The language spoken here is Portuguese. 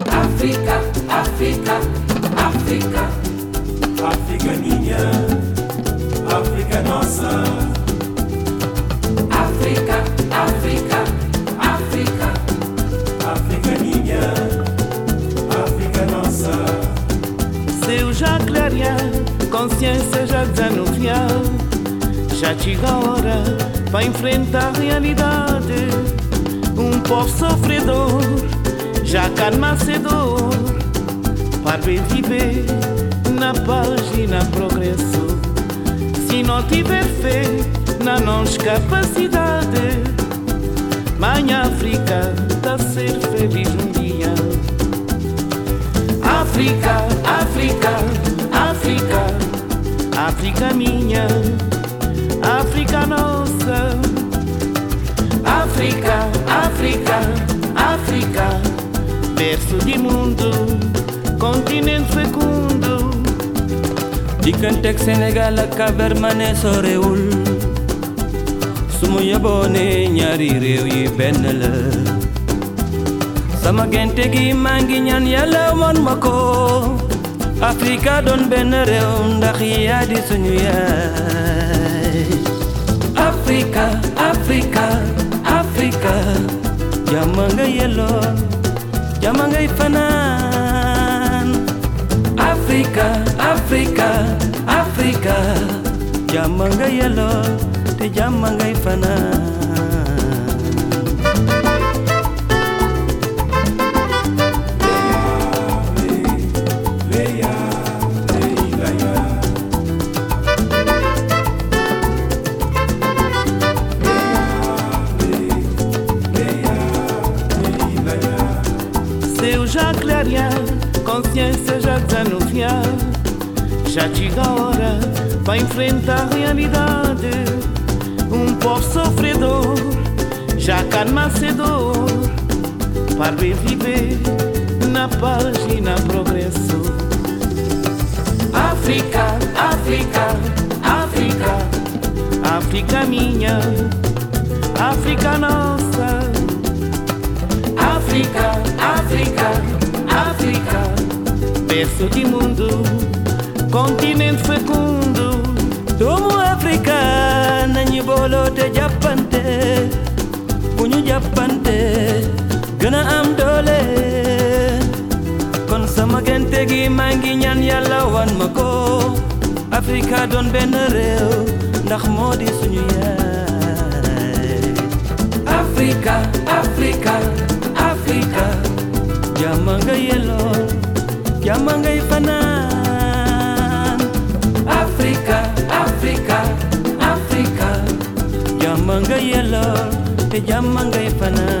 África, África, África. África minha, África nossa. África, África, África. África minha, África nossa. Seu já clarear, consciência já desanuviar. Já chega a hora para enfrentar a realidade. Um povo sofredor, já calma cedor. Para viver na paz e na progresso. Se não tiver fé na nossa capacidade, Mãe África tá ser feliz um dia. África, África, África, África minha, África nossa. África, África, berço de mundo, continente fecundo. digganteeg Sénégal ak Cap-Vert ma ne sorewul su ma yeboo ne ñaari réew yi benn la sama gente gi maa ngi ñaan yàlla won ma ko Afrika doon benn réew ndax yaa di suñu yaay Afrika Afrika Afrika jàmm nga yelloo jamangay fanaan Afrika Afrika Afrika. Jamangay yaloo te jamangay fanaan já clarear, consciência já desanuviar. Já chega a hora para enfrentar a realidade. Um povo sofredor, já calma. Para bem viver na paz e na progresso. África, África, África, África minha, África nossa. Berço de mundo, continente fecundo. doomu Afrika nañu booloo te jàppante bu ñu jàppante gën a am doole kon sama gente gi maa ngi ñaan yàlla wan ma ko Afrika doon benn réew ndax moo di suñu te llaman gaifana